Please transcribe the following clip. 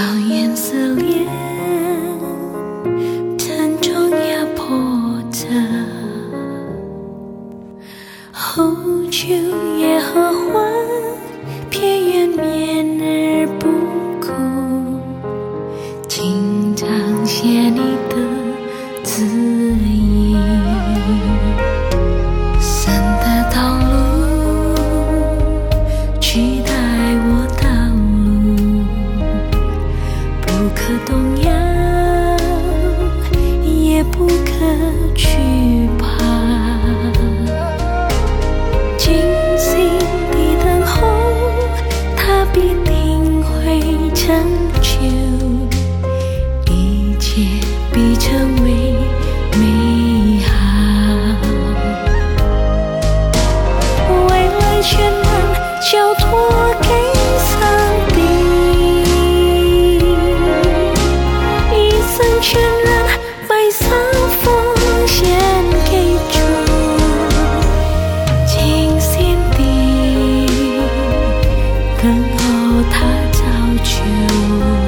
霜颜色 yang 迫着喉秋叶和欢偏远面而不枯轻躺写你去然后，他早就。